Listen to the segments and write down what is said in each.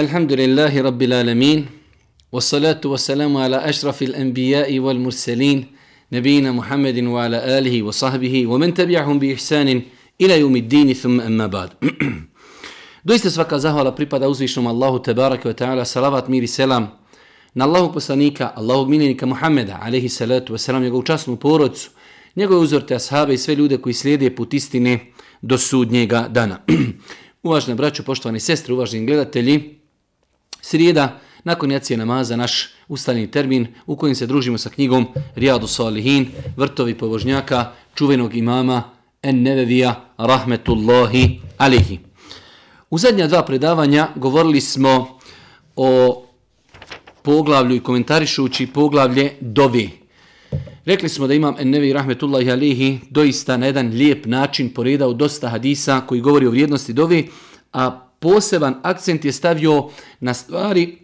الحمد لله رب العالمين والصلاة والسلام على أشرف الأنبياء والمرسلين نبينا محمد وعلى آله وصحبه ومن تبعهم بإحسان إلى يوم الدين ثم أما بعد Doista svaka zahvala pripada uzvišnom Allahu tebaraka wa ta'ala, salavat, mir i selam na Allahog poslanika, Allahog miljenika Muhammeda, alaihi salatu wa salam, njegovu časnu porodcu, njegove uzorte ashabe i sve ljude koji slijede put istine do sudnjega dana. Uvažne braćo, poštovani sestre, uvaženi gledatelji, srijeda, nakon jacije namaza, naš ustaljeni termin u kojem se družimo sa knjigom Rijadu Salihin, vrtovi pobožnjaka, čuvenog imama En Nevevija, rahmetullahi alihi. U zadnja dva predavanja govorili smo o poglavlju i komentarišući poglavlje dovi. Rekli smo da imam Ennevi Rahmetullahi Alihi doista na jedan lijep način poredao dosta hadisa koji govori o vrijednosti dovi, a poseban akcent je stavio na stvari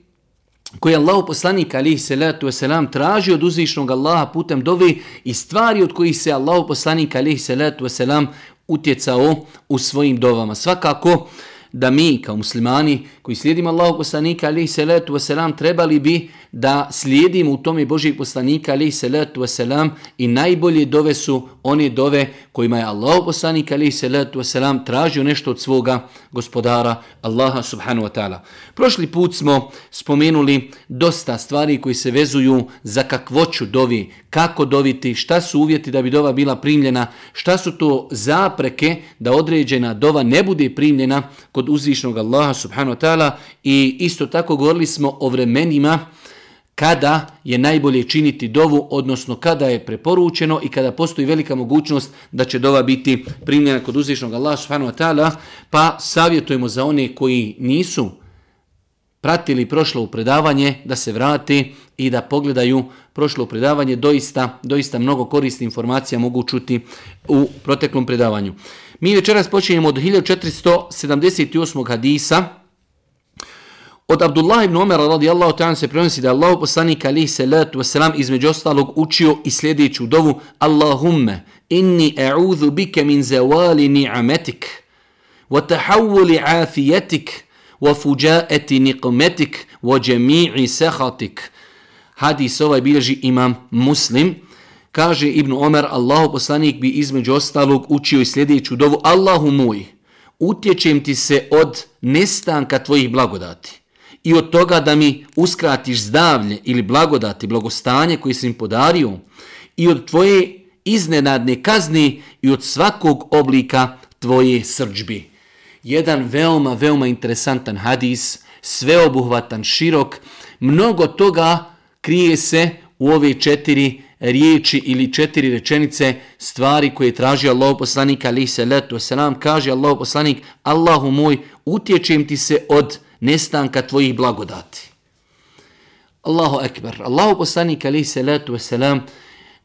koje je Allah poslanik alihi salatu wasalam traži od uzvišnog Allaha putem dovi i stvari od kojih se Allah poslanik alihi salatu wasalam utjecao u svojim dovama. Svakako, da mi kao muslimani koji slijedimo Allahog poslanika alaihi salatu wasalam trebali bi da slijedimo u tome Božijeg poslanika alaihi salatu wasalam i najbolje dove su one dove kojima je Allahog poslanika alaihi salatu wasalam tražio nešto od svoga gospodara Allaha subhanahu wa ta'ala. Prošli put smo spomenuli dosta stvari koji se vezuju za kakvoću dovi, kako doviti, šta su uvjeti da bi dova bila primljena, šta su to zapreke da određena dova ne bude primljena kod uzvišnog Allaha subhanahu wa ta'ala? I isto tako govorili smo o vremenima kada je najbolje činiti dovu, odnosno kada je preporučeno i kada postoji velika mogućnost da će dova biti primljena kod uzvišnog Allaha subhanahu wa ta'ala, pa savjetujemo za one koji nisu pratili prošlo predavanje da se vrati i da pogledaju prošlo predavanje. Doista, doista mnogo korisnih informacija mogu čuti u proteklom predavanju. Mi večeras počinjemo od 1478. hadisa. Od Abdullah ibn Umara radijallahu ta'ala se prenosi da Allah poslanik alihi salatu wasalam između ostalog učio i sljedeću dovu Allahumme inni a'udhu bike min zawali ni'ametik wa tahawuli afijetik wa fujaati niqmetik wa jami'i sehatik Hadis ovaj bilježi imam muslim. Kaže Ibn Omer, Allahu poslanik bi između ostalog učio i sljedeću dovu. Allahu moj, utječem ti se od nestanka tvojih blagodati i od toga da mi uskratiš zdavlje ili blagodati, blagostanje koji si im podario i od tvoje iznenadne kazni i od svakog oblika tvoje srđbi. Jedan veoma, veoma interesantan hadis, sveobuhvatan, širok, mnogo toga krije se u ove četiri riječi ili četiri rečenice stvari koje traži Allah poslanik alaihi salatu wasalam, kaže Allah poslanik, Allahu moj, utječem ti se od nestanka tvojih blagodati. Allahu ekber, Allahu poslanik alaihi salatu wasalam,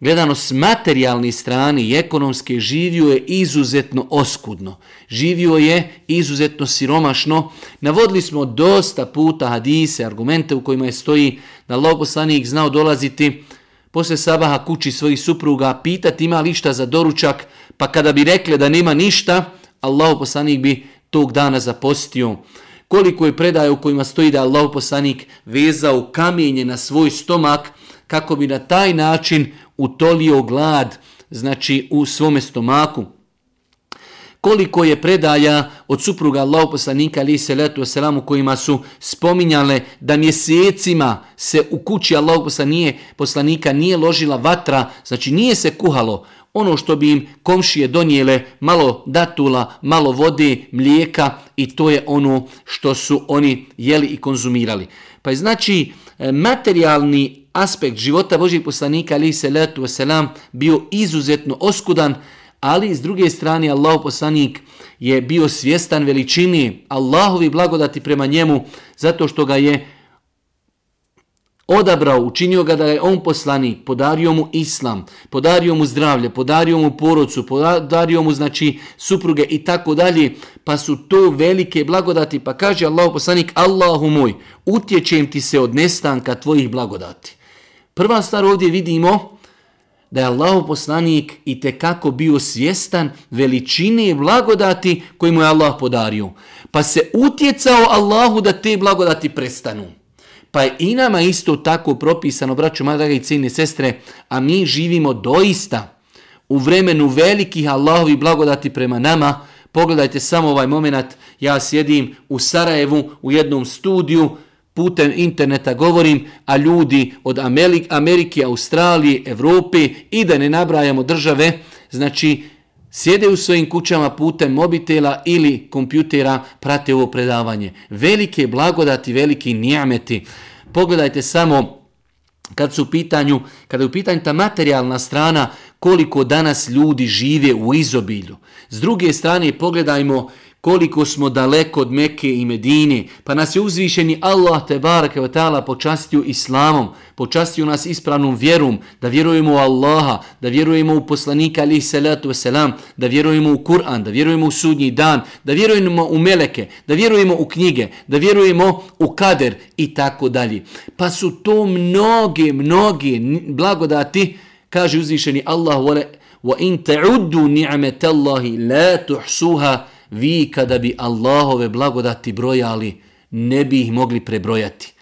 gledano s materijalni strani i ekonomske, živio je izuzetno oskudno. Živio je izuzetno siromašno. Navodili smo dosta puta hadise, argumente u kojima je stoji da logoslanik poslanik znao dolaziti posle sabaha kući svojih supruga, pitati ima li šta za doručak, pa kada bi rekle da nema ništa, Allah poslanik bi tog dana zapostio. Koliko je predaje u kojima stoji da Allah poslanik vezao kamenje na svoj stomak, kako bi na taj način utolio glad, znači u svome stomaku. Koliko je predaja od supruga Allahu poslanika ali se letu selamu kojima su spominjale da mjesecima se u kući Allahu poslanije, poslanika nije ložila vatra, znači nije se kuhalo ono što bi im komšije donijele malo datula, malo vode, mlijeka i to je ono što su oni jeli i konzumirali. Pa je znači E, materijalni aspekt života Božih poslanika ali se letu selam bio izuzetno oskudan, ali s druge strane Allah poslanik je bio svjestan veličini Allahovi blagodati prema njemu zato što ga je odabrao, učinio ga da je on poslanik, podario mu islam, podario mu zdravlje, podario mu porodcu, podario mu znači supruge i tako dalje, pa su to velike blagodati, pa kaže Allah poslanik, Allahu moj, utječem ti se od nestanka tvojih blagodati. Prva stvar ovdje vidimo da je Allah poslanik i te kako bio svjestan veličine i blagodati koje mu je Allah podario. Pa se utjecao Allahu da te blagodati prestanu. Pa je i nama isto tako propisano, braću, moja draga i cijene sestre, a mi živimo doista u vremenu velikih Allahovi blagodati prema nama. Pogledajte samo ovaj moment, ja sjedim u Sarajevu u jednom studiju, putem interneta govorim, a ljudi od Amerike, Australije, Evrope i da ne nabrajamo države, znači sjede u svojim kućama putem mobitela ili kompjutera, prate ovo predavanje. Velike blagodati, veliki nijameti. Pogledajte samo kad su u pitanju, kada je u pitanju ta materijalna strana, koliko danas ljudi žive u izobilju. S druge strane, pogledajmo koliko smo daleko od Mekke i Medine, pa nas je uzvišeni Allah te baraka ve ta'ala počastio islamom, počastio nas ispravnom vjerom, da vjerujemo u Allaha, da vjerujemo u poslanika alihi salatu wasalam, da vjerujemo u Kur'an, da vjerujemo u sudnji dan, da vjerujemo u meleke, da vjerujemo u knjige, da vjerujemo u kader i tako dalje. Pa su to mnoge, mnoge blagodati, kaže uzvišeni Allah, wa in ta'uddu ni'metallahi la tuhsuha vi kada bi Allahove blagodati brojali, ne bi ih mogli prebrojati.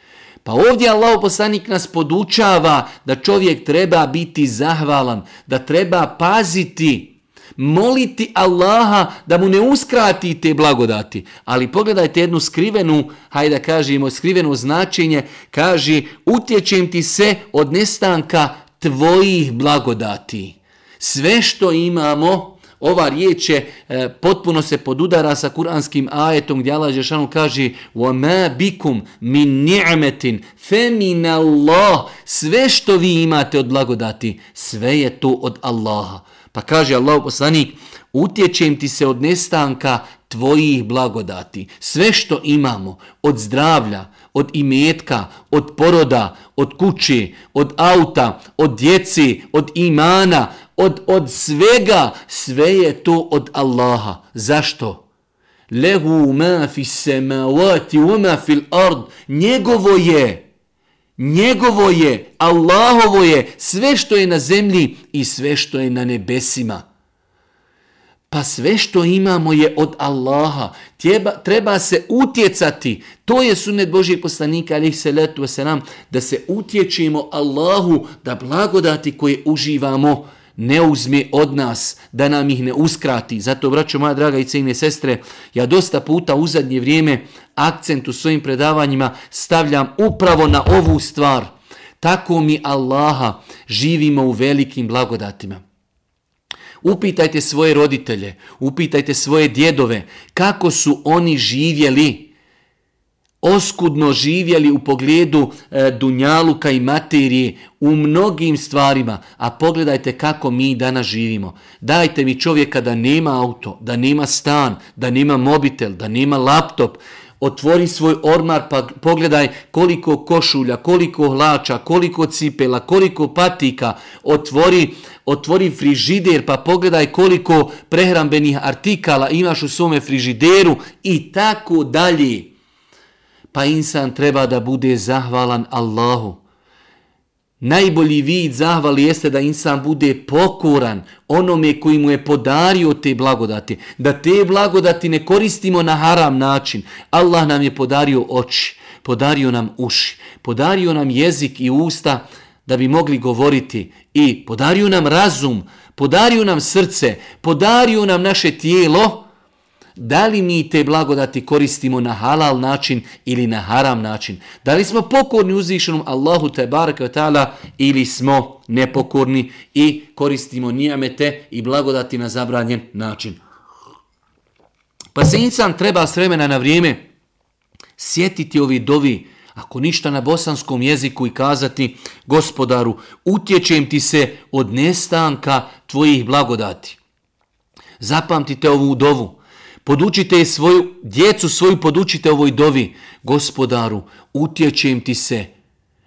Pa ovdje Allah poslanik nas podučava da čovjek treba biti zahvalan, da treba paziti, moliti Allaha da mu ne uskrati te blagodati. Ali pogledajte jednu skrivenu, hajde da kažemo skriveno značenje, kaže utječem ti se od nestanka tvojih blagodati. Sve što imamo, ova riječ je e, potpuno se podudara sa kuranskim ajetom gdje Allah Žešanu kaže وَمَا بِكُمْ مِنْ نِعْمَةٍ فَمِنَ اللَّهِ Sve što vi imate od blagodati, sve je to od Allaha. Pa kaže Allah poslanik, utječem ti se od nestanka tvojih blagodati. Sve što imamo od zdravlja, od imetka, od poroda, od kuće, od auta, od djeci, od imana, od, od svega, sve je to od Allaha. Zašto? Lehu ma fi semawati wa ma fil ard. Njegovo je. Njegovo je. Allahovo je. Sve što je na zemlji i sve što je na nebesima. Pa sve što imamo je od Allaha. Treba, treba se utjecati. To je sunet Božijeg poslanika, alih salatu wasalam, da se utječimo Allahu, da blagodati koje uživamo, ne uzme od nas, da nam ih ne uskrati. Zato, braćo moja draga i cijene sestre, ja dosta puta u zadnje vrijeme akcent u svojim predavanjima stavljam upravo na ovu stvar. Tako mi Allaha živimo u velikim blagodatima. Upitajte svoje roditelje, upitajte svoje djedove, kako su oni živjeli oskudno živjeli u pogledu e, dunjaluka i materije u mnogim stvarima, a pogledajte kako mi danas živimo. Dajte mi čovjeka da nema auto, da nema stan, da nema mobitel, da nema laptop, otvori svoj ormar pa pogledaj koliko košulja, koliko hlača, koliko cipela, koliko patika, otvori, otvori frižider pa pogledaj koliko prehrambenih artikala imaš u svome frižideru i tako dalje pa insan treba da bude zahvalan Allahu. Najbolji vid zahvali jeste da insan bude pokoran onome koji mu je podario te blagodati. Da te blagodati ne koristimo na haram način. Allah nam je podario oči, podario nam uši, podario nam jezik i usta da bi mogli govoriti i podario nam razum, podario nam srce, podario nam naše tijelo, da li mi te blagodati koristimo na halal način ili na haram način. Da li smo pokorni uzvišenom Allahu te baraka ta'ala ili smo nepokorni i koristimo nijamete i blagodati na zabranjen način. Pa se insan treba s vremena na vrijeme sjetiti ovi dovi, ako ništa na bosanskom jeziku i kazati gospodaru, utječem ti se od nestanka tvojih blagodati. Zapamtite ovu dovu. Podučite svoju djecu, svoju podučite ovoj dovi. Gospodaru, utječem ti se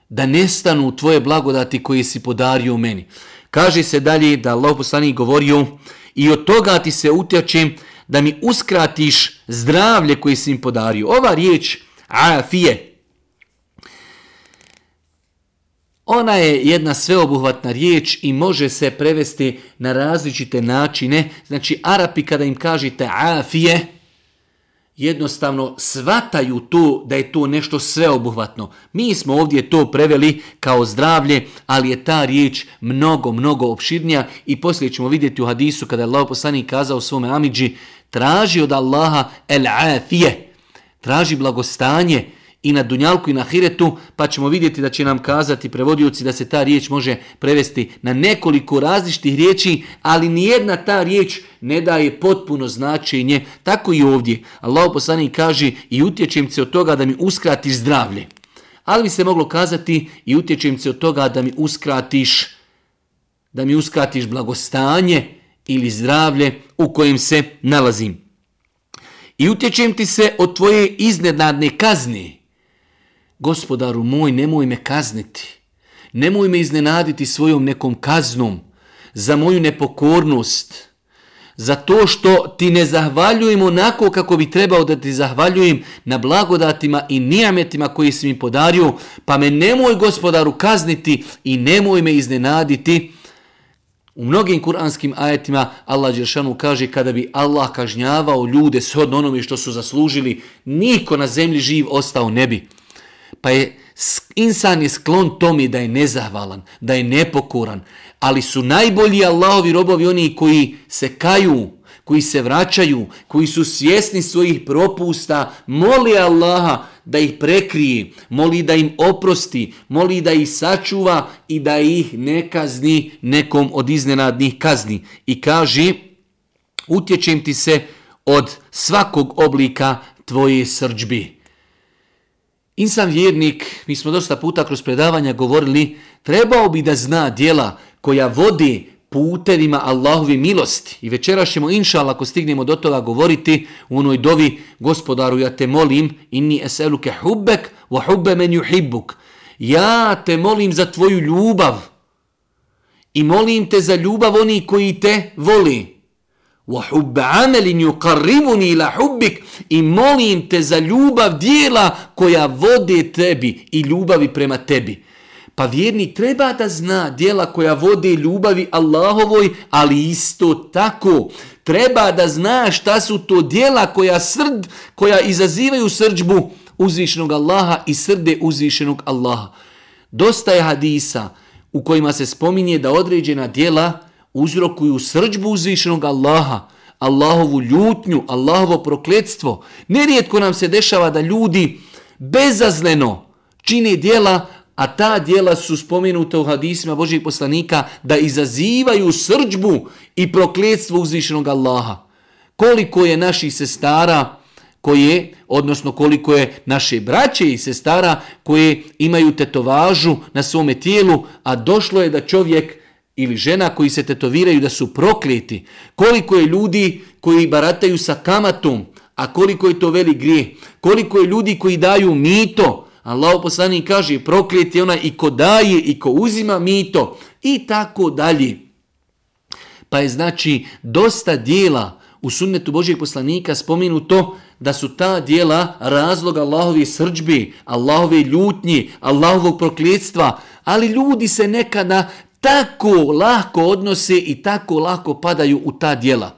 da nestanu tvoje blagodati koje si podario meni. Kaže se dalje da Allah poslanik govorio i od toga ti se utječem da mi uskratiš zdravlje koje si im podario. Ova riječ, afije, Ona je jedna sveobuhvatna riječ i može se prevesti na različite načine. Znači, Arapi kada im kažete afije, jednostavno svataju to da je to nešto sveobuhvatno. Mi smo ovdje to preveli kao zdravlje, ali je ta riječ mnogo, mnogo opširnija i poslije ćemo vidjeti u hadisu kada je Allah poslanik kazao svome Amidži, traži od Allaha el afije, traži blagostanje, i na Dunjalku i na Hiretu, pa ćemo vidjeti da će nam kazati prevodioci da se ta riječ može prevesti na nekoliko različitih riječi, ali nijedna ta riječ ne daje potpuno značenje, tako i ovdje. Allah poslani kaže i utječem se od toga da mi uskratiš zdravlje. Ali bi se moglo kazati i utječem se od toga da mi uskratiš da mi uskratiš blagostanje ili zdravlje u kojem se nalazim. I utječem ti se od tvoje iznenadne kazne gospodaru moj, nemoj me kazniti. Nemoj me iznenaditi svojom nekom kaznom za moju nepokornost. Za to što ti ne zahvaljujem onako kako bi trebao da ti zahvaljujem na blagodatima i nijametima koji si mi podario, pa me nemoj gospodaru kazniti i nemoj me iznenaditi. U mnogim kuranskim ajetima Allah Đeršanu kaže kada bi Allah kažnjavao ljude shodno onome što su zaslužili, niko na zemlji živ ostao ne bi pa je insan je sklon tomi da je nezahvalan, da je nepokoran, ali su najbolji Allahovi robovi oni koji se kaju, koji se vraćaju, koji su svjesni svojih propusta, moli Allaha da ih prekrije, moli da im oprosti, moli da ih sačuva i da ih ne kazni nekom od iznenadnih kazni. I kaže, utječem ti se od svakog oblika tvoje srđbi. Insan vjernik, mi smo dosta puta kroz predavanja govorili, trebao bi da zna dijela koja vodi putevima Allahove milosti. I večera ćemo, inšal, ako stignemo do toga govoriti u onoj dovi, gospodaru, ja te molim, inni eseluke hubbek, wa hubbe men juhibbuk. Ja te molim za tvoju ljubav i molim te za ljubav oni koji te voli. وَحُبَّ عَمَلٍ يُقَرِّبُنِي إِلَى حُبِّكَ I molim te za ljubav dijela koja vode tebi i ljubavi prema tebi. Pa vjerni treba da zna dijela koja vode ljubavi Allahovoj, ali isto tako treba da zna šta su to dijela koja srd, koja izazivaju srđbu uzvišenog Allaha i srde uzvišenog Allaha. Dosta je hadisa u kojima se spominje da određena dijela uzrokuju srđbu uzvišenog Allaha, Allahovu ljutnju, Allahovo prokletstvo. Nerijetko nam se dešava da ljudi bezazleno čine dijela, a ta dijela su spomenuta u hadisima Božih poslanika da izazivaju srđbu i prokletstvo uzvišenog Allaha. Koliko je naših sestara koje, odnosno koliko je naše braće i sestara koje imaju tetovažu na svome tijelu, a došlo je da čovjek ili žena koji se tetoviraju da su prokleti, koliko je ljudi koji barataju sa kamatom, a koliko je to veli grije, koliko je ljudi koji daju mito, Allah poslani kaže prokleti ona i ko daje i ko uzima mito. I tako dalje. Pa je znači dosta dijela u sunnetu Božijeg poslanika spomenuto da su ta dijela razlog Allahove srđbe, Allahove ljutnje, Allahovog prokljetstva, ali ljudi se nekada tako lako odnose i tako lako padaju u ta dijela.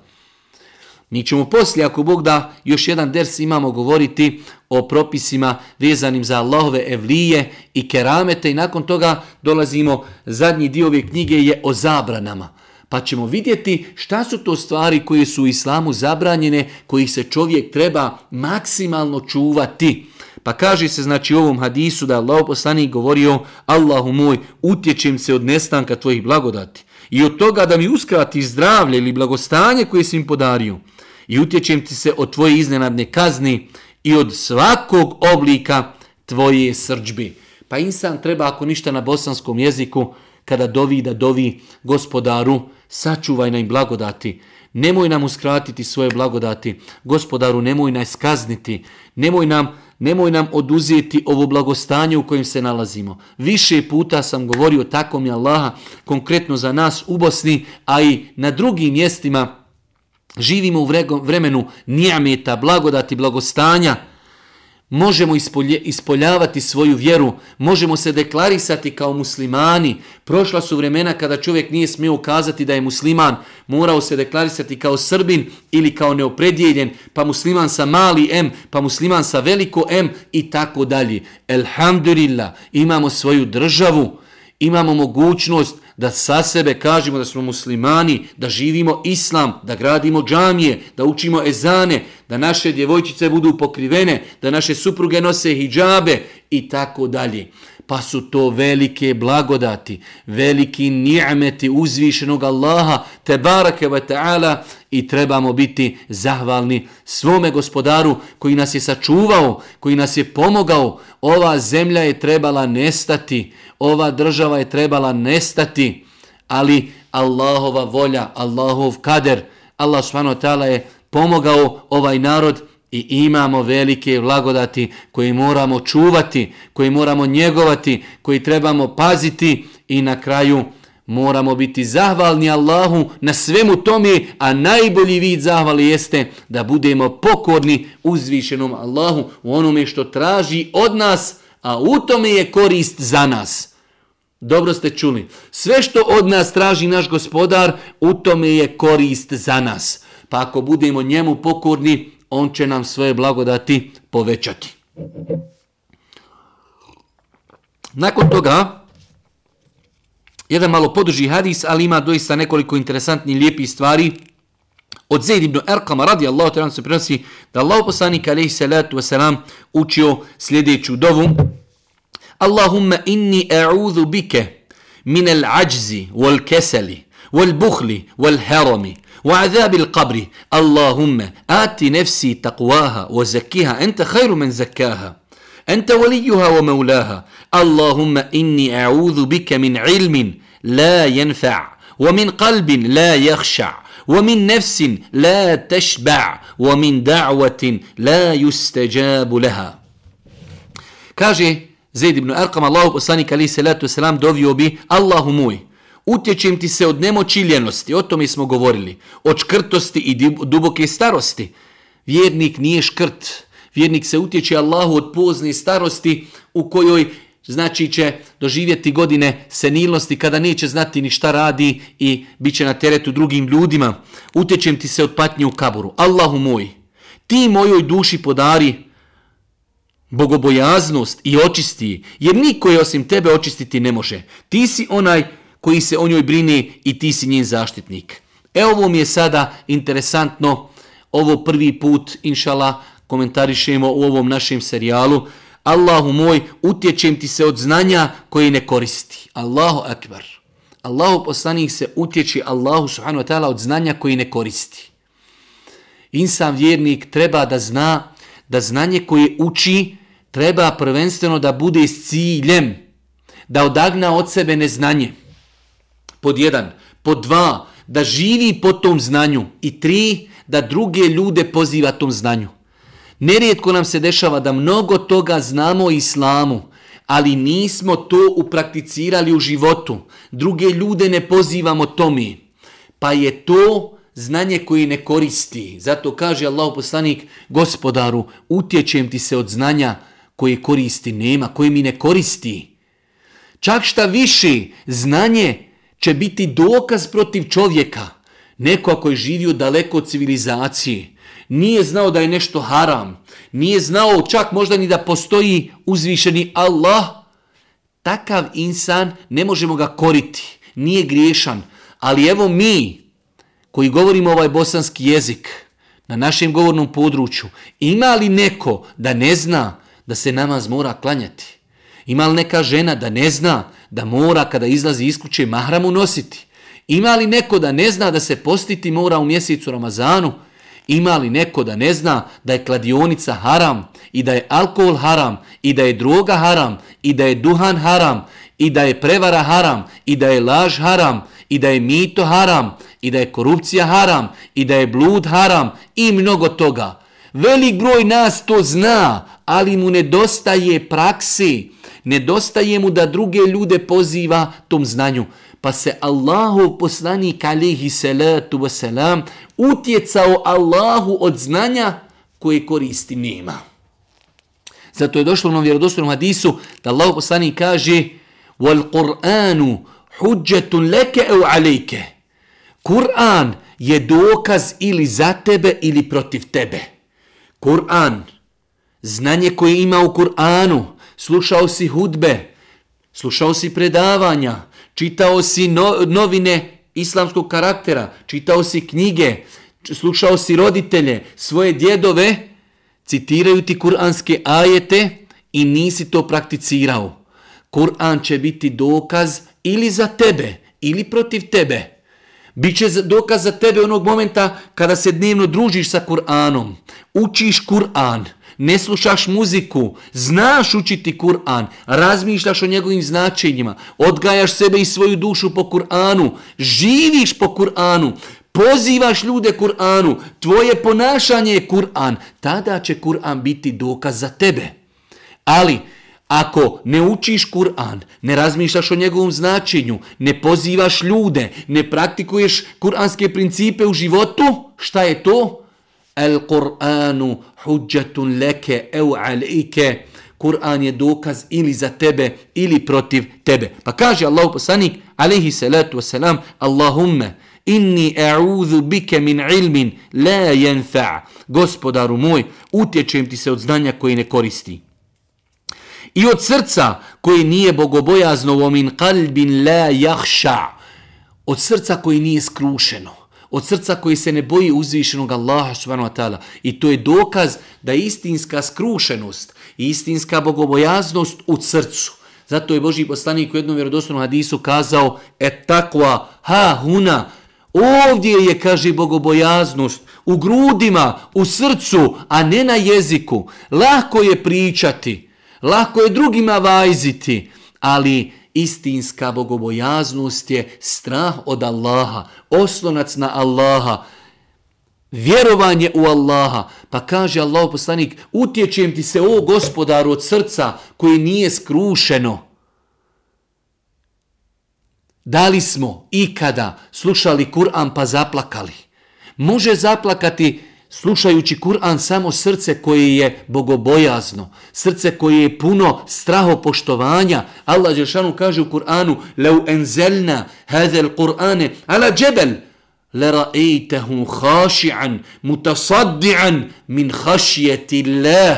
Mi ćemo poslije, ako Bog da, još jedan ders imamo govoriti o propisima vezanim za Allahove evlije i keramete i nakon toga dolazimo, zadnji dio ove knjige je o zabranama. Pa ćemo vidjeti šta su to stvari koje su u islamu zabranjene, kojih se čovjek treba maksimalno čuvati. Pa kaže se znači u ovom hadisu da Allah poslanik govorio Allahu moj, utječem se od nestanka tvojih blagodati i od toga da mi uskrati zdravlje ili blagostanje koje si im podario i utječem ti se od tvoje iznenadne kazni i od svakog oblika tvoje srđbi. Pa insan treba ako ništa na bosanskom jeziku kada dovi da dovi gospodaru sačuvaj nam blagodati. Nemoj nam uskratiti svoje blagodati. Gospodaru nemoj nas kazniti. Nemoj nam nemoj nam oduzeti ovo blagostanje u kojem se nalazimo. Više puta sam govorio tako mi Allaha, konkretno za nas u Bosni, a i na drugim mjestima živimo u vremenu nijameta, blagodati, blagostanja možemo ispolje, ispoljavati svoju vjeru, možemo se deklarisati kao muslimani. Prošla su vremena kada čovjek nije smio ukazati da je musliman, morao se deklarisati kao srbin ili kao neopredjeljen, pa musliman sa mali M, pa musliman sa veliko M i tako dalje. Elhamdulillah, imamo svoju državu, imamo mogućnost da sa sebe kažemo da smo muslimani, da živimo islam, da gradimo džamije, da učimo ezane, da naše djevojčice budu pokrivene, da naše supruge nose hijabe i tako dalje. Pa su to velike blagodati, veliki ni'meti uzvišenog Allaha, te barake wa ta'ala i trebamo biti zahvalni svome gospodaru koji nas je sačuvao, koji nas je pomogao. Ova zemlja je trebala nestati, ova država je trebala nestati, ali Allahova volja, Allahov kader, Allah subhanahu wa ta'ala je pomogao ovaj narod i imamo velike blagodati koje moramo čuvati, koje moramo njegovati, koji trebamo paziti i na kraju moramo biti zahvalni Allahu na svemu tome, a najbolji vid zahvali jeste da budemo pokorni uzvišenom Allahu u onome što traži od nas, a u tome je korist za nas. Dobro ste čuli. Sve što od nas traži naš gospodar, u tome je korist za nas. Pa ako budemo njemu pokorni, on će nam svoje blagodati povećati. Nakon toga, jedan malo poduži hadis, ali ima doista nekoliko interesantnih lijepih stvari. Od Zaid ibn Erkama radi Allah te se prenosi da Allah poslanik alaihi salatu wasalam učio sljedeću dovu. Allahumma inni a'udhu bike min al-ajzi wal-kesali wal-bukhli wal-harami وعذاب القبر اللهم آت نفسي تقواها وزكيها أنت خير من زكاها أنت وليها ومولاها اللهم إني أعوذ بك من علم لا ينفع ومن قلب لا يخشع ومن نفس لا تشبع ومن دعوة لا يستجاب لها كاجي زيد بن أرقم الله poslanik عليه الصلاة والسلام dovio bi Allahu moj utječem ti se od nemoći ljenosti, o tome smo govorili, od škrtosti i duboke starosti. Vjernik nije škrt, vjernik se utječe Allahu od pozne starosti u kojoj znači će doživjeti godine senilnosti kada neće znati ni šta radi i bit će na teretu drugim ljudima. Utječem ti se od patnje u kaburu. Allahu moj, ti mojoj duši podari bogobojaznost i očisti, jer niko je osim tebe očistiti ne može. Ti si onaj koji se o njoj brini i ti si njen zaštitnik. E ovo mi je sada interesantno, ovo prvi put, inšala, komentarišemo u ovom našem serijalu. Allahu moj, utječem ti se od znanja koji ne koristi. Allahu akbar. Allahu poslanik se utječi Allahu subhanahu wa ta'ala od znanja koji ne koristi. Insan vjernik treba da zna da znanje koje uči treba prvenstveno da bude s ciljem, da odagna od sebe neznanje pod jedan. Pod dva, da živi po tom znanju. I tri, da druge ljude poziva tom znanju. Nerijetko nam se dešava da mnogo toga znamo o islamu, ali nismo to uprakticirali u životu. Druge ljude ne pozivamo tome. Pa je to znanje koje ne koristi. Zato kaže Allah poslanik, gospodaru, utječem ti se od znanja koje koristi nema, koje mi ne koristi. Čak šta više, znanje će biti dokaz protiv čovjeka. Neko ako je živio daleko od civilizacije, nije znao da je nešto haram, nije znao čak možda ni da postoji uzvišeni Allah, takav insan ne možemo ga koriti, nije griješan. Ali evo mi, koji govorimo ovaj bosanski jezik, na našem govornom području, ima li neko da ne zna da se namaz mora klanjati? Ima li neka žena da ne zna da mora kada izlazi iz kuće mahramu nositi? Ima li neko da ne zna da se postiti mora u mjesecu Ramazanu? Ima li neko da ne zna da je kladionica haram i da je alkohol haram i da je droga haram i da je duhan haram i da je prevara haram i da je laž haram i da je mito haram i da je korupcija haram i da je blud haram i mnogo toga. Velik broj nas to zna, ali mu nedostaje praksi nedostaje mu da druge ljude poziva tom znanju. Pa se Allahu poslanik alihi salatu wasalam utjecao Allahu od znanja koje koristi nema. Zato je došlo u vjerodostojnom hadisu da Allah poslanik kaže wal Qur'anu hujjatun laka au alejke. Kur'an je dokaz ili za tebe ili protiv tebe. Kur'an, znanje koje ima u Kur'anu, slušao si hudbe, slušao si predavanja, čitao si no, novine islamskog karaktera, čitao si knjige, slušao si roditelje, svoje djedove, citiraju ti kuranske ajete i nisi to prakticirao. Kur'an će biti dokaz ili za tebe, ili protiv tebe. Biće dokaz za tebe onog momenta kada se dnevno družiš sa Kur'anom, učiš Kur'an, ne slušaš muziku, znaš učiti Kur'an, razmišljaš o njegovim značenjima, odgajaš sebe i svoju dušu po Kur'anu, živiš po Kur'anu, pozivaš ljude Kur'anu, tvoje ponašanje je Kur'an, tada će Kur'an biti dokaz za tebe. Ali, ako ne učiš Kur'an, ne razmišljaš o njegovom značenju, ne pozivaš ljude, ne praktikuješ kur'anske principe u životu, šta je to? Al-Qur'anu huđatun leke eu alike. Kur'an je dokaz ili za tebe ili protiv tebe. Pa kaže Allah poslanik, alaihi salatu wasalam, Allahumme, inni a'udhu bike min ilmin la jenfa' Gospodaru moj, utječem ti se od znanja koji ne koristi. I od srca koji nije bogobojazno wa min kalbin la jahša. Od srca koji nije skrušeno. Od srca koji se ne boji uzvišenog Allaha subhanahu wa ta'ala. I to je dokaz da je istinska skrušenost i istinska bogobojaznost u srcu. Zato je Boži poslanik u jednom vjerodostojnom hadisu kazao et takva ha huna. Ovdje je, kaže, bogobojaznost u grudima, u srcu, a ne na jeziku. Lako je pričati. Lako je drugima vajziti, ali istinska bogobojaznost je strah od Allaha, oslonac na Allaha, vjerovanje u Allaha. Pa kaže Allah poslanik, utječem ti se o gospodaru od srca koji nije skrušeno. Da li smo ikada slušali Kur'an pa zaplakali? Može zaplakati slušajući Kur'an samo srce koje je bogobojazno, srce koje je puno strahopoštovanja. Allah Đeršanu kaže u Kur'anu لَوْ أَنْزَلْنَا هَذَا الْقُرْآنِ عَلَى جَبَلْ لَرَأَيْتَهُ خَاشِعًا مُتَصَدِّعًا مِنْ خَشْيَةِ اللَّهِ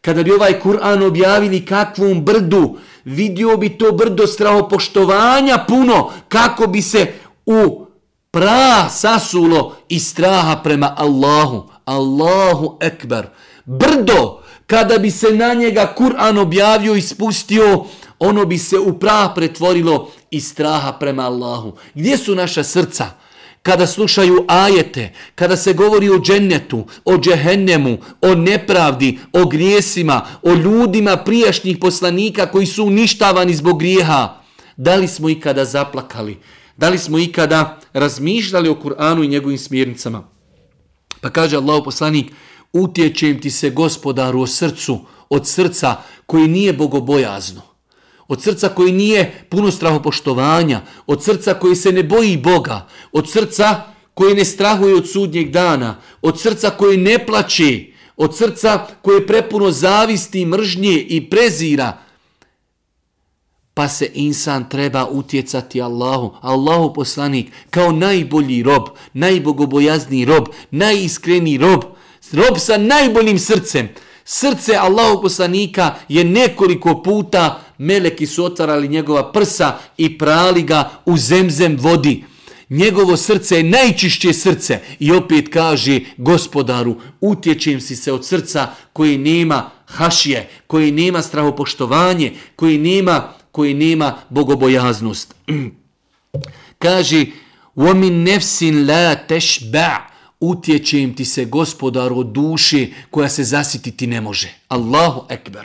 Kada bi ovaj Kur'an objavili kakvom brdu, vidio bi to brdo strahopoštovanja puno, kako bi se u pra sasulo i straha prema Allahu. Allahu ekber. Brdo, kada bi se na njega Kur'an objavio i spustio, ono bi se u prah pretvorilo i straha prema Allahu. Gdje su naša srca? Kada slušaju ajete, kada se govori o džennetu, o džehennemu, o nepravdi, o grijesima, o ljudima prijašnjih poslanika koji su uništavani zbog grijeha, da li smo ikada zaplakali? Da li smo ikada razmišljali o Kur'anu i njegovim smjernicama? Pa kaže Allahu poslanik, utječem ti se gospodaru o srcu, od srca koji nije bogobojazno, od srca koji nije puno strahopoštovanja, od srca koji se ne boji Boga, od srca koji ne strahuje od sudnjeg dana, od srca koji ne plaće, od srca koje prepuno zavisti, mržnje i prezira, pa se insan treba utjecati Allahu, Allahu poslanik, kao najbolji rob, najbogobojazniji rob, najiskreniji rob, rob sa najboljim srcem. Srce Allahu poslanika je nekoliko puta meleki su otvarali njegova prsa i prali ga u zemzem vodi. Njegovo srce je najčišće srce i opet kaže gospodaru, utječem si se od srca koji nema hašije, koji nema strahopoštovanje, koji nema koji nema bogobojaznost. Kaže, وَمِنْ نَفْسٍ لَا تَشْبَعْ Utječe ti se gospodar od duše koja se zasititi ne može. Allahu ekber.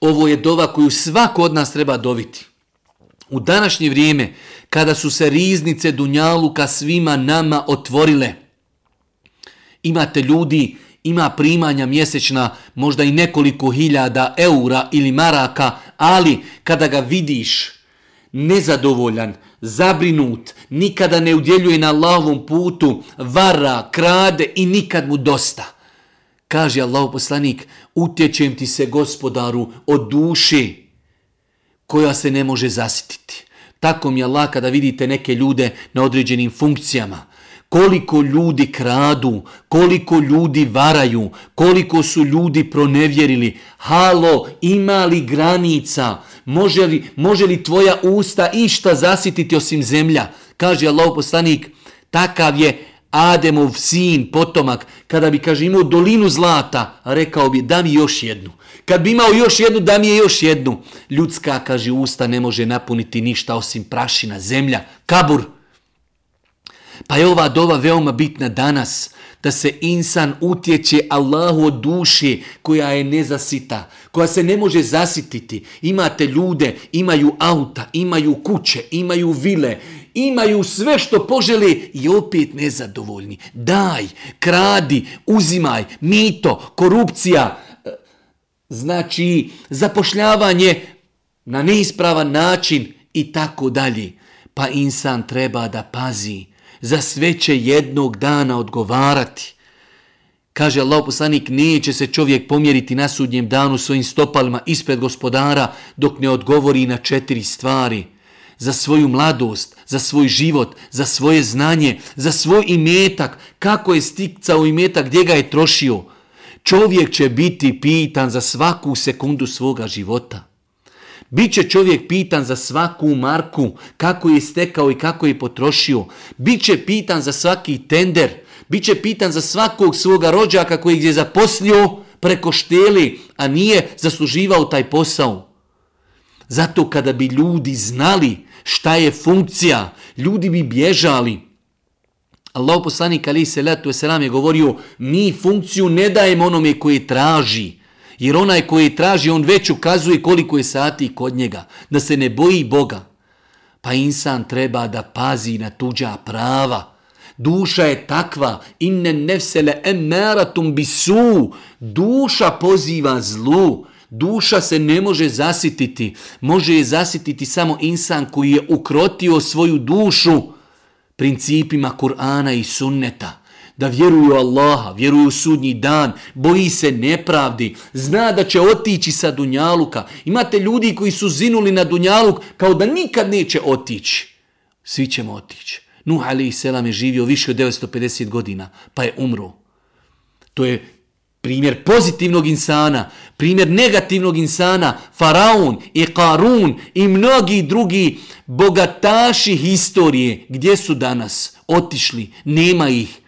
Ovo je dova koju svako od nas treba dobiti. U današnje vrijeme, kada su se riznice Dunjaluka svima nama otvorile, imate ljudi ima primanja mjesečna možda i nekoliko hiljada eura ili maraka, ali kada ga vidiš nezadovoljan, zabrinut, nikada ne udjeljuje na Allahovom putu, vara, krade i nikad mu dosta. Kaže Allah poslanik, utječem ti se gospodaru od duše koja se ne može zasititi. Tako mi Allah kada vidite neke ljude na određenim funkcijama, koliko ljudi kradu, koliko ljudi varaju, koliko su ljudi pronevjerili. Halo, ima li granica? Može li, može li tvoja usta išta zasititi osim zemlja? Kaže Allah poslanik, takav je Ademov sin, potomak, kada bi, kaže, imao dolinu zlata, rekao bi, da mi još jednu. Kad bi imao još jednu, da mi je još jednu. Ljudska, kaže, usta ne može napuniti ništa osim prašina, zemlja, kabur. Pa je ova dova veoma bitna danas, da se insan utječe Allahu od duše koja je nezasita, koja se ne može zasititi. Imate ljude, imaju auta, imaju kuće, imaju vile, imaju sve što poželi i opet nezadovoljni. Daj, kradi, uzimaj, mito, korupcija, e, znači zapošljavanje na neispravan način i tako dalje. Pa insan treba da pazi za sve će jednog dana odgovarati. Kaže Allah poslanik, neće se čovjek pomjeriti na sudnjem danu svojim stopalima ispred gospodara dok ne odgovori na četiri stvari. Za svoju mladost, za svoj život, za svoje znanje, za svoj imetak, kako je stikcao imetak, gdje ga je trošio. Čovjek će biti pitan za svaku sekundu svoga života. Biće čovjek pitan za svaku marku, kako je stekao i kako je potrošio. Biće pitan za svaki tender. Biće pitan za svakog svoga rođaka koji je zaposlio preko šteli, a nije zasluživao taj posao. Zato kada bi ljudi znali šta je funkcija, ljudi bi bježali. Allah poslanik ali se letu je govorio mi funkciju ne dajemo onome koji traži. Jer onaj koji traži, on već ukazuje koliko je sati kod njega. Da se ne boji Boga. Pa insan treba da pazi na tuđa prava. Duša je takva. Inne nefsele emeratum bisu. Duša poziva zlu. Duša se ne može zasititi. Može je zasititi samo insan koji je ukrotio svoju dušu principima Kur'ana i sunneta da vjeruju Allaha, vjeruju sudnji dan, boji se nepravdi, zna da će otići sa Dunjaluka. Imate ljudi koji su zinuli na Dunjaluk kao da nikad neće otići. Svi ćemo otići. Nuh alaih selam je živio više od 950 godina, pa je umro. To je primjer pozitivnog insana, primjer negativnog insana, Faraon i Karun i mnogi drugi bogataši historije. Gdje su danas? Otišli, nema ih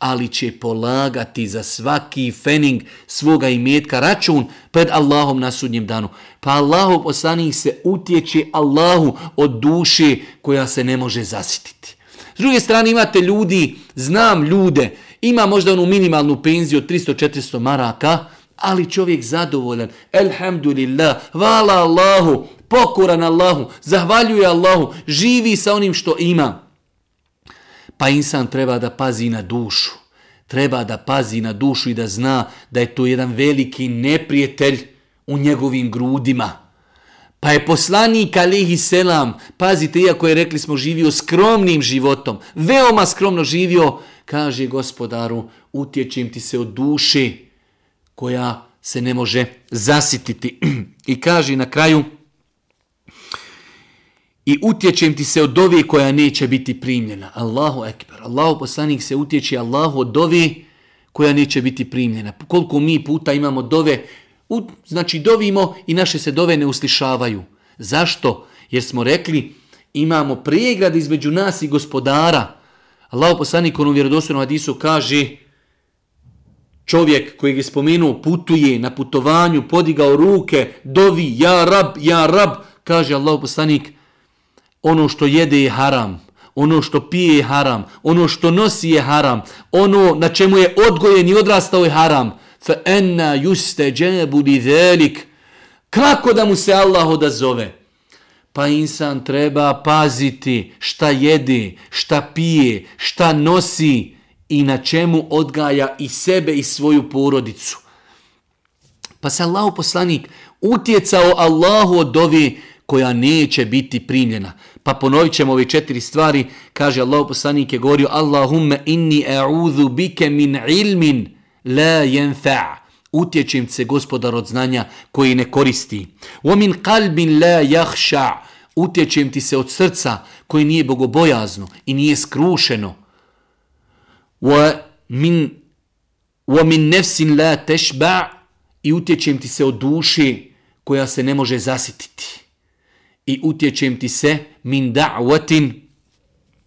ali će polagati za svaki fening svoga imetka račun pred Allahom na sudnjem danu. Pa Allahov poslanik se utječe Allahu od duše koja se ne može zasititi. S druge strane imate ljudi, znam ljude, ima možda onu minimalnu penziju od 300-400 maraka, ali čovjek zadovoljan, elhamdulillah, vala Allahu, pokoran Allahu, zahvaljuje Allahu, živi sa onim što ima. Pa insan treba da pazi na dušu. Treba da pazi na dušu i da zna da je to jedan veliki neprijatelj u njegovim grudima. Pa je poslanik alihi selam, pazite, iako je rekli smo živio skromnim životom, veoma skromno živio, kaže gospodaru, utječim ti se od duše koja se ne može zasititi. I kaže na kraju, i utječem ti se od dove koja neće biti primljena. Allahu ekber. Allahu poslanik se utječe Allahu od dove koja neće biti primljena. Koliko mi puta imamo dove, znači dovimo i naše se dove ne uslišavaju. Zašto? Jer smo rekli imamo pregrad između nas i gospodara. Allahu poslanik u vjerodostojnom hadisu kaže čovjek koji je spomenuo putuje na putovanju, podigao ruke, dovi, ja rab, ja rab, kaže Allahu poslanik, ono što jede je haram, ono što pije je haram, ono što nosi je haram, ono na čemu je odgojen i odrastao je haram. Fa enna juste džebudi velik. Kako da mu se Allah odazove? Pa insan treba paziti šta jede, šta pije, šta nosi i na čemu odgaja i sebe i svoju porodicu. Pa se Allah poslanik utjecao Allahu od ovi koja neće biti primljena. Pa ponovit ćemo ove četiri stvari. Kaže Allah poslanik je govorio Allahumme inni e'udhu bike min ilmin la yanfa' Utječim se gospodar od znanja koji ne koristi. Wa min qalbin la yakhsha' Utječem ti se od srca koji nije bogobojazno i nije skrušeno. Wa min wa min nafsin la tashba' i utječem ti se od duše koja se ne može zasititi. I utječem ti se min da'watin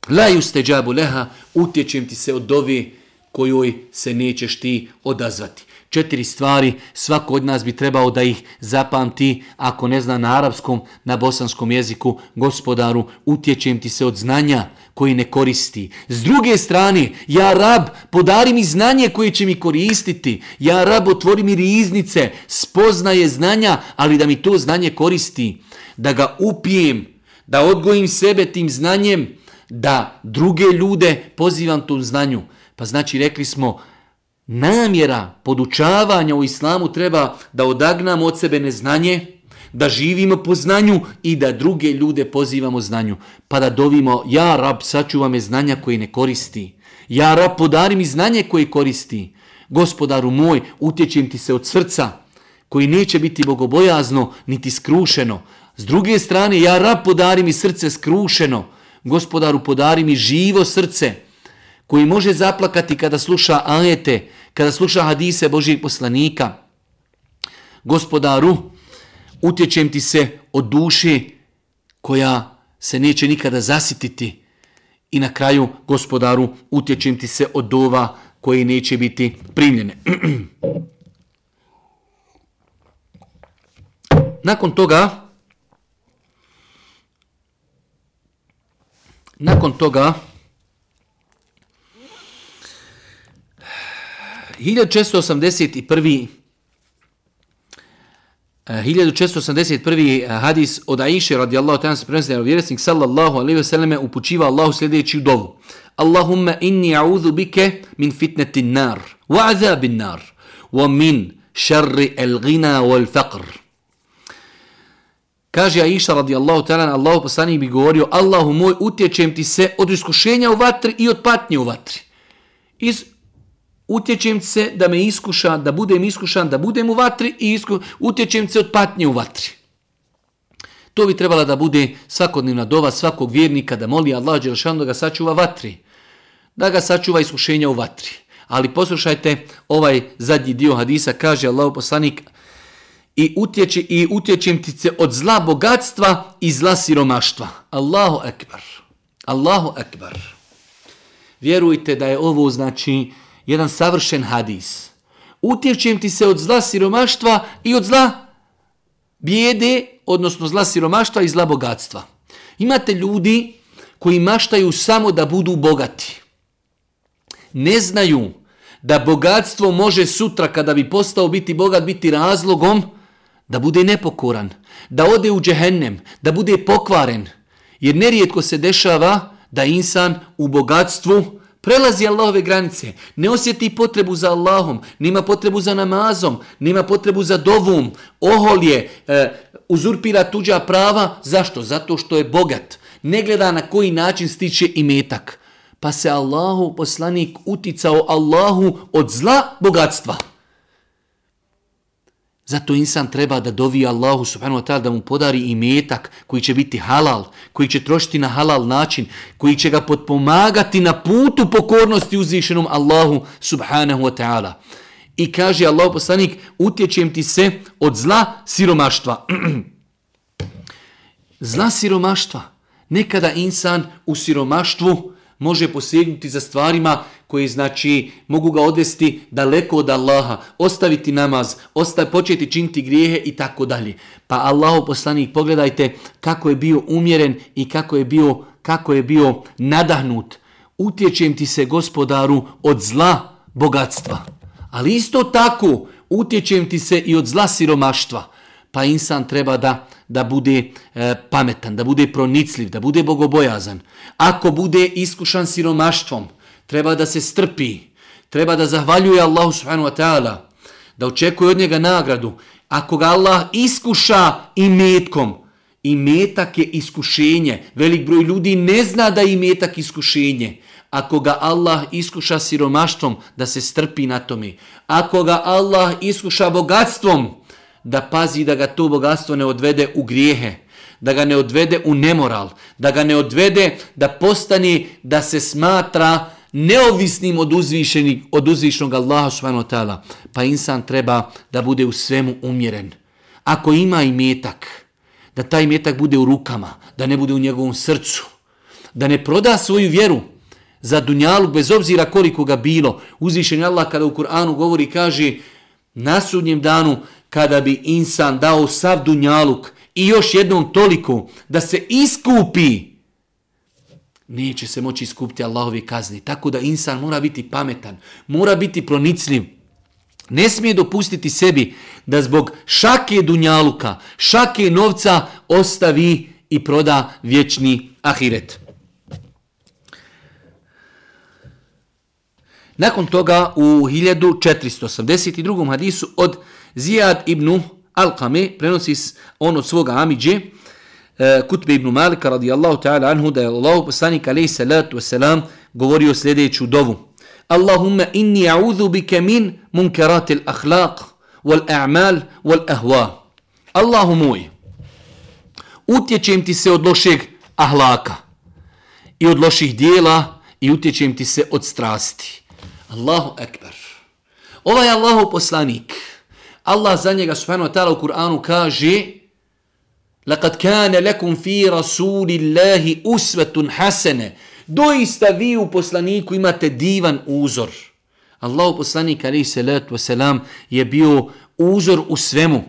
la yustajabu laha utječem ti se od dove kojoj se nećeš ti odazvati četiri stvari, svako od nas bi trebao da ih zapamti, ako ne zna na arapskom, na bosanskom jeziku, gospodaru, utječem ti se od znanja koji ne koristi. S druge strane, ja rab, podari mi znanje koje će mi koristiti. Ja rab, otvori mi riznice, spoznaje znanja, ali da mi to znanje koristi. Da ga upijem, da odgojim sebe tim znanjem, da druge ljude pozivam tom znanju. Pa znači, rekli smo, namjera podučavanja u islamu treba da odagnamo od sebe neznanje, da živimo po znanju i da druge ljude pozivamo znanju. Pa da dovimo, ja rab sačuva me znanja koji ne koristi. Ja rab podari mi znanje koje koristi. Gospodaru moj, utječem ti se od srca koji neće biti bogobojazno niti skrušeno. S druge strane, ja rab podari mi srce skrušeno. Gospodaru podari mi živo srce koji može zaplakati kada sluša ajete, kada sluša hadise Božijeg poslanika. Gospodaru, utječem ti se od duše koja se neće nikada zasititi. I na kraju, gospodaru, utječem ti se od dova koje neće biti primljene. nakon toga, nakon toga, 1681. 1681. Eh, eh, hadis od Aisha radijallahu ta'ala se prenosi da je vjerovjesnik sallallahu alejhi ve selleme upućivao Allahu sljedeću dovu. Allahumma inni a'udhu bike min fitnati an-nar wa azabin an-nar wa min sharri al-ghina wal-faqr. Kaže Aisha radijallahu ta'ala Allahu poslanik bi govorio Allahu moj utječem ti se od iskušenja u vatri i od patnje u vatri. Iz utječem se da me iskuša, da budem iskušan, da budem u vatri i isku, utječem se od patnje u vatri. To bi trebala da bude svakodnevna dova svakog vjernika da moli Allah Đelšanu da ga sačuva vatri. Da ga sačuva iskušenja u vatri. Ali poslušajte, ovaj zadnji dio hadisa kaže Allah poslanik i, utječe, i utječem ti se od zla bogatstva i zla siromaštva. Allahu ekbar. Allahu ekbar. Vjerujte da je ovo znači jedan savršen hadis. Utječem ti se od zla siromaštva i od zla bijede, odnosno zla siromaštva i zla bogatstva. Imate ljudi koji maštaju samo da budu bogati. Ne znaju da bogatstvo može sutra kada bi postao biti bogat biti razlogom da bude nepokoran, da ode u džehennem, da bude pokvaren. Jer nerijetko se dešava da insan u bogatstvu Prelazi Allahove granice, ne osjeti potrebu za Allahom, nima potrebu za namazom, nima potrebu za dovom, ohol je, e, uzurpira tuđa prava. Zašto? Zato što je bogat. Ne gleda na koji način stiče i metak. Pa se Allahu poslanik uticao Allahu od zla bogatstva. Zato insan treba da dovi Allahu subhanahu wa ta'ala da mu podari i metak koji će biti halal, koji će trošiti na halal način, koji će ga potpomagati na putu pokornosti uzvišenom Allahu subhanahu wa ta'ala. I kaže Allah poslanik, utječem ti se od zla siromaštva. zla siromaštva. Nekada insan u siromaštvu može posegnuti za stvarima koji znači mogu ga odvesti daleko od Allaha, ostaviti namaz, ostav, početi činiti grijehe i tako dalje. Pa Allahu poslanik, pogledajte kako je bio umjeren i kako je bio, kako je bio nadahnut. Utječem ti se gospodaru od zla bogatstva. Ali isto tako utječem ti se i od zla siromaštva. Pa insan treba da da bude e, pametan, da bude pronicljiv, da bude bogobojazan. Ako bude iskušan siromaštvom, treba da se strpi, treba da zahvaljuje Allahu subhanahu wa ta'ala, da očekuje od njega nagradu. Ako ga Allah iskuša i metkom, I metak je iskušenje. Velik broj ljudi ne zna da je metak iskušenje. Ako ga Allah iskuša siromaštvom, da se strpi na tome. Ako ga Allah iskuša bogatstvom, da pazi da ga to bogatstvo ne odvede u grijehe. Da ga ne odvede u nemoral. Da ga ne odvede da postane da se smatra neovisnim od, uzvišenih, od uzvišnog Allaha subhanahu wa ta'ala. Pa insan treba da bude u svemu umjeren. Ako ima i metak, da taj metak bude u rukama, da ne bude u njegovom srcu, da ne proda svoju vjeru za dunjalu, bez obzira koliko ga bilo. Uzvišen Allah kada u Kur'anu govori, kaže, na sudnjem danu, kada bi insan dao sav dunjaluk i još jednom toliko, da se iskupi, neće se moći iskupiti Allahovi kazni. Tako da insan mora biti pametan, mora biti pronicljiv. Ne smije dopustiti sebi da zbog šake dunjaluka, šake novca ostavi i proda vječni ahiret. Nakon toga u 1482. hadisu od Zijad ibn Alkame prenosi on od svoga Amidže, Eh, Kutbe ibn Malika radijallahu ta'ala anhu da je Allah poslanik alaihi salatu wasalam govorio sljedeću dovu. Allahumma inni a'udhu bike min munkaratil ahlaq wal a'mal wal ahwa. Allahu moj, utječem ti se od lošeg ahlaka i od loših dijela i utječem ti se od strasti. Allahu ekber. Ovaj Allahu poslanik, Allah za njega subhanahu wa ta'ala u Kur'anu kaže Lekad kane lekum fi rasulillahi uswatun usvetun hasene. Doista vi u poslaniku imate divan uzor. Allah u poslanik alaihi salatu wasalam je bio uzor u svemu.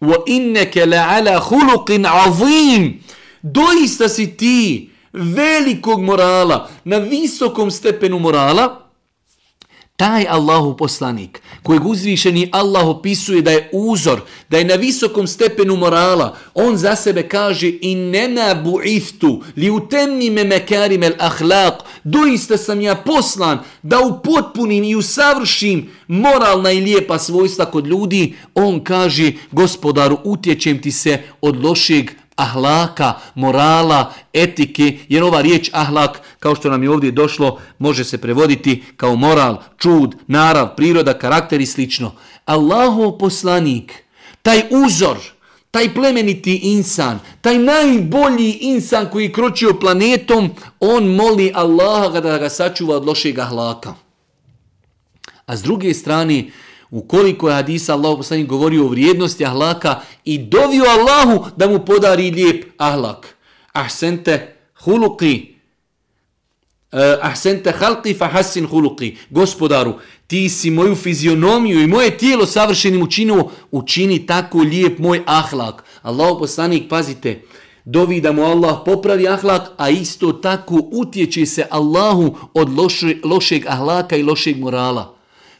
Wa inneke la ala huluqin azim. Doista si ti velikog morala, na visokom stepenu morala, taj Allahu poslanik, kojeg uzvišeni Allah opisuje da je uzor, da je na visokom stepenu morala, on za sebe kaže i nena bu'iftu li utemni me mekarim el ahlaq, doista sam ja poslan da upotpunim i usavršim moralna i lijepa svojstva kod ljudi, on kaže gospodaru utječem ti se od lošeg ahlaka, morala, etike, jer ova riječ ahlak, kao što nam je ovdje došlo, može se prevoditi kao moral, čud, narav, priroda, karakter i slično. Allahov poslanik, taj uzor, taj plemeniti insan, taj najbolji insan koji je kročio planetom, on moli Allaha da ga sačuva od lošeg ahlaka. A s druge strane, ukoliko je hadisa Allah poslanik govorio o vrijednosti ahlaka i dovio Allahu da mu podari lijep ahlak. Ahsente huluki, uh, ahsente halki fahassin huluki. Gospodaru, ti si moju fizionomiju i moje tijelo savršenim učinio, učini tako lijep moj ahlak. Allah poslanik, pazite, dovi da mu Allah popravi ahlak, a isto tako utječe se Allahu od loše, lošeg ahlaka i lošeg morala.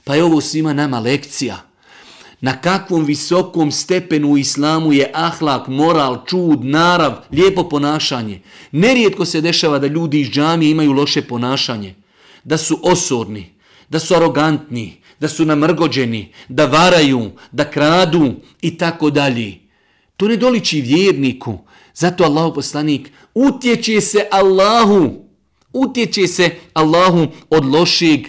Pa je ovo svima nama lekcija. Na kakvom visokom stepenu u islamu je ahlak, moral, čud, narav, lijepo ponašanje. Nerijetko se dešava da ljudi iz džamije imaju loše ponašanje. Da su osorni, da su arogantni, da su namrgođeni, da varaju, da kradu i tako dalje. To ne doliči vjerniku. Zato Allah poslanik utječe se Allahu, utječe se Allahu od lošeg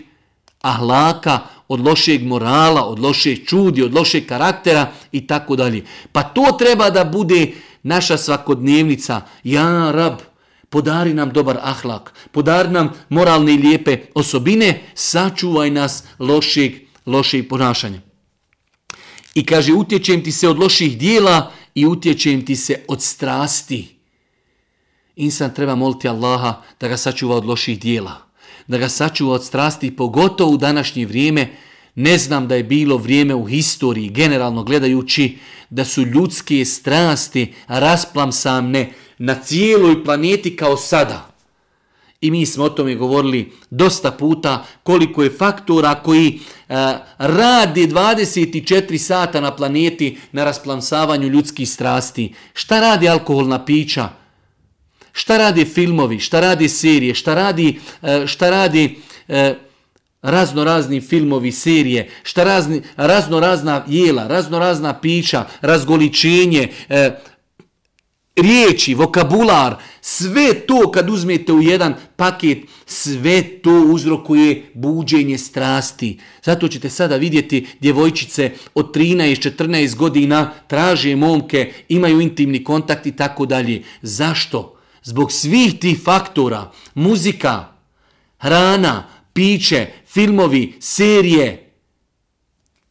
ahlaka, od lošeg morala, od lošeg čudi, od lošeg karaktera i tako dalje. Pa to treba da bude naša svakodnevnica. Ja, rab, podari nam dobar ahlak, podari nam moralne i lijepe osobine, sačuvaj nas lošeg, lošeg ponašanja. I kaže, utječem ti se od loših dijela i utječem ti se od strasti. Insan treba moliti Allaha da ga sačuva od loših dijela da ga sačuva od strasti, pogotovo u današnje vrijeme, ne znam da je bilo vrijeme u historiji, generalno gledajući, da su ljudske strasti rasplamsamne na cijeloj planeti kao sada. I mi smo o tome govorili dosta puta koliko je faktora koji e, radi 24 sata na planeti na rasplamsavanju ljudskih strasti. Šta radi alkoholna pića? Šta radi filmovi, šta radi serije, šta radi, e, šta radi e, razno razni filmovi, serije, šta razni, razno razna jela, razno razna pića, razgoličenje, e, riječi, vokabular, sve to kad uzmete u jedan paket, sve to uzrokuje buđenje strasti. Zato ćete sada vidjeti djevojčice od 13-14 godina traže momke, imaju intimni kontakt i tako dalje. Zašto? Zbog svih tih faktora, muzika, hrana, piće, filmovi, serije,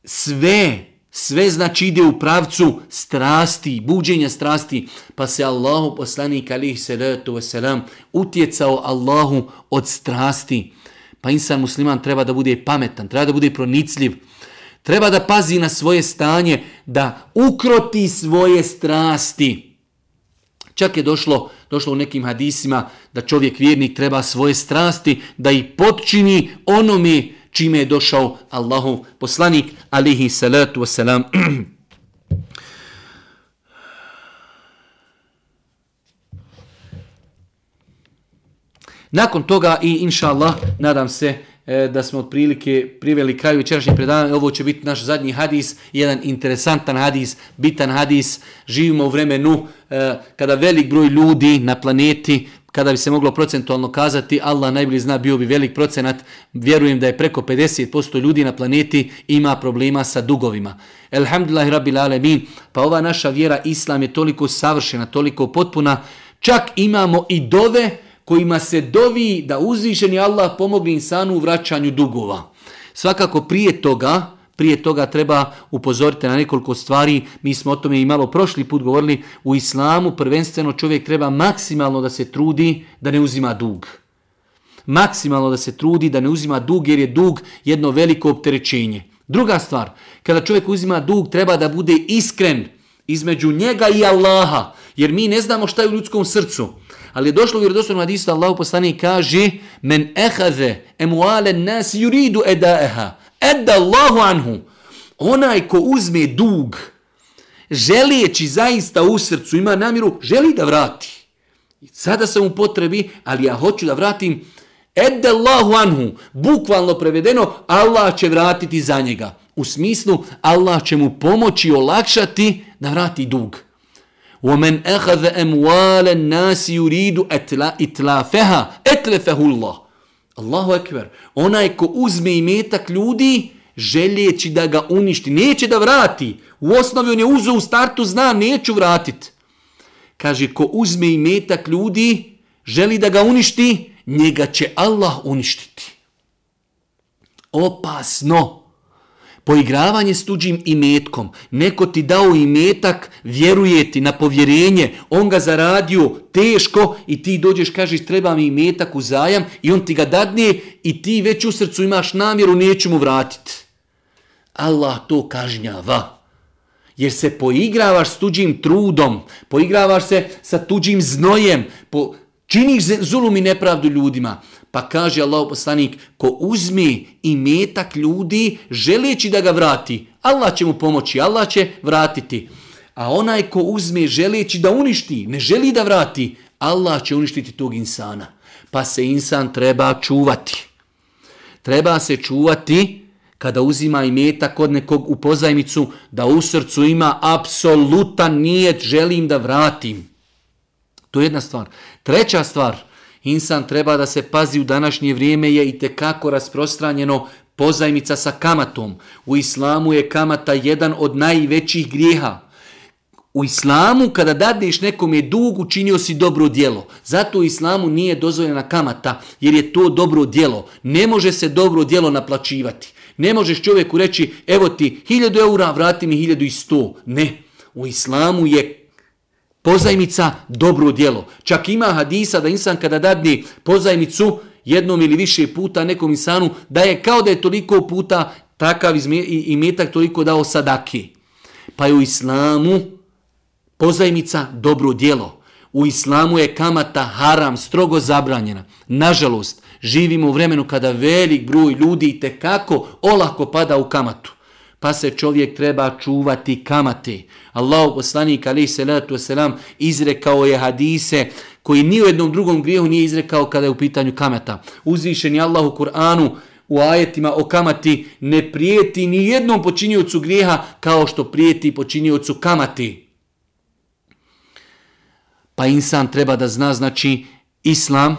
sve Sve znači ide u pravcu strasti, buđenja strasti, pa se Allahu poslanik alihi salatu wasalam utjecao Allahu od strasti. Pa insan musliman treba da bude pametan, treba da bude pronicljiv, treba da pazi na svoje stanje, da ukroti svoje strasti. Čak je došlo, došlo u nekim hadisima da čovjek vjernik treba svoje strasti da ih potčini onome čime je došao Allahov poslanik alihi salatu wasalam. Nakon toga i inša Allah, nadam se E, da smo otprilike priveli kraju večerašnjeg predavanje. Ovo će biti naš zadnji hadis, jedan interesantan hadis, bitan hadis. Živimo u vremenu e, kada velik broj ljudi na planeti kada bi se moglo procentualno kazati, Allah najbolji zna bio bi velik procenat, vjerujem da je preko 50% ljudi na planeti ima problema sa dugovima. Elhamdulillah rabbil alemin, pa ova naša vjera Islam je toliko savršena, toliko potpuna, čak imamo i dove kojima se dovi da uzvišeni Allah pomogne insanu u vraćanju dugova. Svakako prije toga, prije toga treba upozoriti na nekoliko stvari. Mi smo o tome i malo prošli put govorili. U islamu prvenstveno čovjek treba maksimalno da se trudi da ne uzima dug. Maksimalno da se trudi da ne uzima dug jer je dug jedno veliko opterećenje. Druga stvar, kada čovjek uzima dug treba da bude iskren između njega i Allaha. Jer mi ne znamo šta je u ljudskom srcu. Ali je došlo u vjerodostojnom hadisu da Allah poslani kaže men ehaze emuale nas yuridu edaeha edda Allahu anhu, onaj ko uzme dug, želijeći zaista u srcu, ima namjeru, želi da vrati. Sada sam u potrebi, ali ja hoću da vratim, edda Allahu anhu, bukvalno prevedeno, Allah će vratiti za njega. U smislu, Allah će mu pomoći, olakšati da vrati dug. وَمَنْ أَخَذَ أَمْوَالَ النَّاسِ يُرِيدُ إِتْلَافَهَا أَتْلَفَهُ اللَّهُ Allahu ekber. Onaj ko uzme i metak ljudi, željeći da ga uništi, neće da vrati. U osnovi on je uzeo u startu, zna, neću vratiti. Kaže, ko uzme i metak ljudi, želi da ga uništi, njega će Allah uništiti. Opasno poigravanje s tuđim imetkom, neko ti dao imetak, vjeruje ti na povjerenje, on ga zaradio teško i ti dođeš, kažeš treba mi imetak u zajam i on ti ga dadne i ti već u srcu imaš namjeru, neću mu vratiti. Allah to kažnjava. Jer se poigravaš s tuđim trudom, poigravaš se sa tuđim znojem, po, činiš zulum i nepravdu ljudima. Pa kaže Allah poslanik, ko uzme i metak ljudi želeći da ga vrati, Allah će mu pomoći, Allah će vratiti. A onaj ko uzme želeći da uništi, ne želi da vrati, Allah će uništiti tog insana. Pa se insan treba čuvati. Treba se čuvati kada uzima i metak od nekog u pozajmicu, da u srcu ima apsolutan nijet, želim da vratim. To je jedna stvar. Treća stvar, insan treba da se pazi u današnje vrijeme je i tekako rasprostranjeno pozajmica sa kamatom. U islamu je kamata jedan od najvećih grijeha. U islamu kada dadneš nekom je dug, učinio si dobro djelo. Zato u islamu nije dozvoljena kamata, jer je to dobro djelo. Ne može se dobro djelo naplaćivati. Ne možeš čovjeku reći, evo ti, 1000 eura, vrati mi hiljadu i sto. Ne, u islamu je pozajmica dobro djelo. Čak ima hadisa da insan kada dadni pozajmicu jednom ili više puta nekom insanu, da je kao da je toliko puta takav imetak toliko dao sadaki. Pa je u islamu pozajmica dobro djelo. U islamu je kamata haram, strogo zabranjena. Nažalost, živimo u vremenu kada velik broj ljudi te kako olako pada u kamatu pa se čovjek treba čuvati kamate. Allahu poslanik alaih salatu wasalam izrekao je hadise koji ni u jednom drugom grijehu nije izrekao kada je u pitanju kamata. Uzvišen je Allah u Kur'anu u ajetima o kamati ne prijeti ni jednom počiniocu grijeha kao što prijeti počiniocu kamati. Pa insan treba da zna, znači, islam,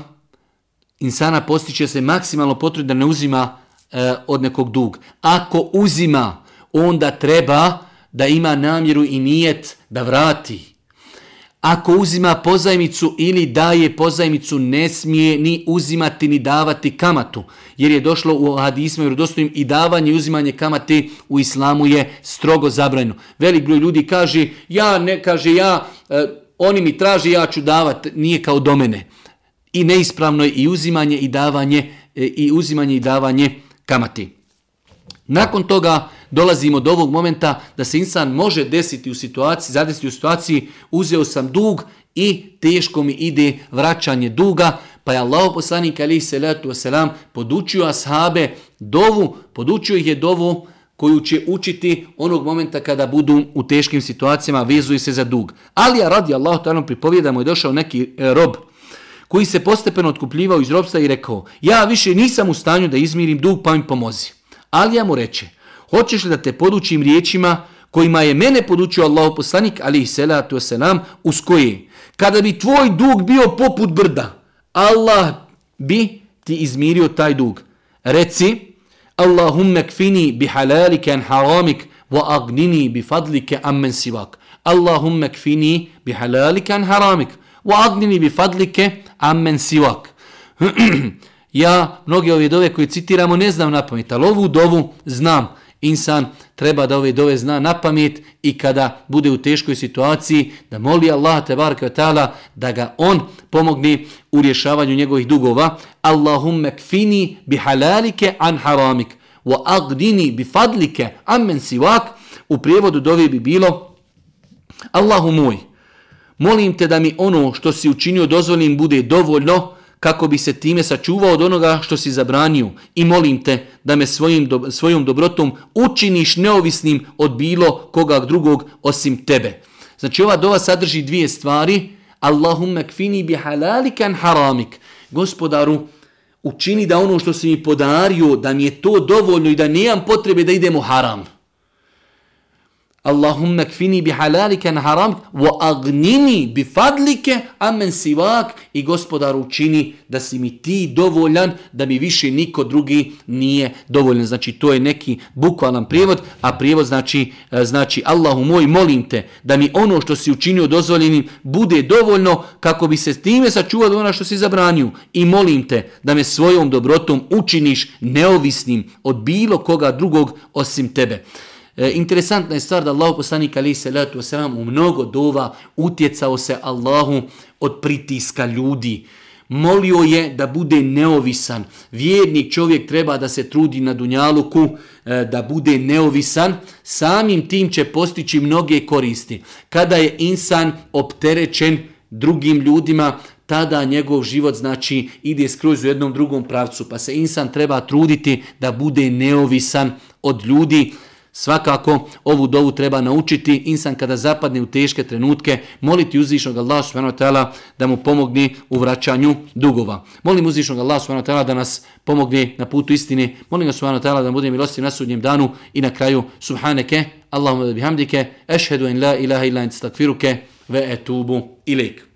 insana postiće se maksimalno potrud da ne uzima e, od nekog dug. Ako uzima, onda treba da ima namjeru i nijet da vrati. Ako uzima pozajmicu ili daje pozajmicu, ne smije ni uzimati ni davati kamatu. Jer je došlo u hadismu i i davanje i uzimanje kamate u islamu je strogo zabrajno. Velik broj ljudi kaže, ja ne kaže, ja, e, oni mi traže, ja ću davati, nije kao do mene. I neispravno je i uzimanje i davanje, e, i uzimanje i davanje kamati. Nakon toga, dolazimo do ovog momenta da se insan može desiti u situaciji, zadesiti u situaciji, uzeo sam dug i teško mi ide vraćanje duga, pa je Allah poslanik ali se letu wasalam podučio ashabe dovu, podučio ih je dovu koju će učiti onog momenta kada budu u teškim situacijama, vezuju se za dug. Ali ja radi Allah ta'ala pripovijeda mu je došao neki e, rob koji se postepeno otkupljivao iz robstva i rekao, ja više nisam u stanju da izmirim dug pa mi pomozi. Ali ja mu reče, Hoćeš li da te podučim riječima kojima je mene podučio Allah poslanik, ali i selatu selam, uz koje? Kada bi tvoj dug bio poput brda, Allah bi ti izmirio taj dug. Reci, Allahumme kfini bi halalike an haramik, wa agnini bi fadlike ammen sivak. Allahumme kfini bi halalike an haramik, wa agnini bi fadlike ammen sivak. ja, mnoge ove dove koje citiramo ne znam na pamet, ali ovu dovu znam insan treba da ove dove zna na pamet i kada bude u teškoj situaciji da moli Allah te ta'ala da ga on pomogne u rješavanju njegovih dugova. Allahumme kfini bi halalike an haramik wa agdini bi fadlike amen sivak. U prijevodu dove bi bilo Allahu moj, molim te da mi ono što si učinio dozvolim bude dovoljno kako bi se time sačuvao od onoga što si zabranio i molim te da me svojim, do, svojom dobrotom učiniš neovisnim od bilo koga drugog osim tebe. Znači ova dova sadrži dvije stvari. Allahumma kfini bi halalikan haramik. Gospodaru, učini da ono što si mi podario, da mi je to dovoljno i da nemam potrebe da idemo haram. Allahumma kfini bi halalike na haram wa agnini bi fadlike amen sivak i gospodaru učini da si mi ti dovoljan da mi više niko drugi nije dovoljan. Znači to je neki bukvalan prijevod, a prijevod znači, e, znači Allahu moj molim te da mi ono što si učinio dozvoljenim bude dovoljno kako bi se s time sačuvao ono što si zabranio i molim te da me svojom dobrotom učiniš neovisnim od bilo koga drugog osim tebe. E, interesantna je stvar da Allah poslanik ali se letu wasalam u mnogo dova utjecao se Allahu od pritiska ljudi. Molio je da bude neovisan. Vjernik čovjek treba da se trudi na dunjaluku, e, da bude neovisan. Samim tim će postići mnoge koristi. Kada je insan opterećen drugim ljudima, tada njegov život znači ide skroz u jednom drugom pravcu. Pa se insan treba truditi da bude neovisan od ljudi. Svakako ovu dovu treba naučiti insan kada zapadne u teške trenutke, moliti uzvišnog Allah subhanahu da mu pomogne u vraćanju dugova. Molim uzvišnog Allah subhanahu da nas pomogne na putu istine. Molim ga subhanahu da bude milosti na sudnjem danu i na kraju subhaneke Allahumma da bihamdike ešhedu en la ilaha illa en stakfiruke ve etubu ilik.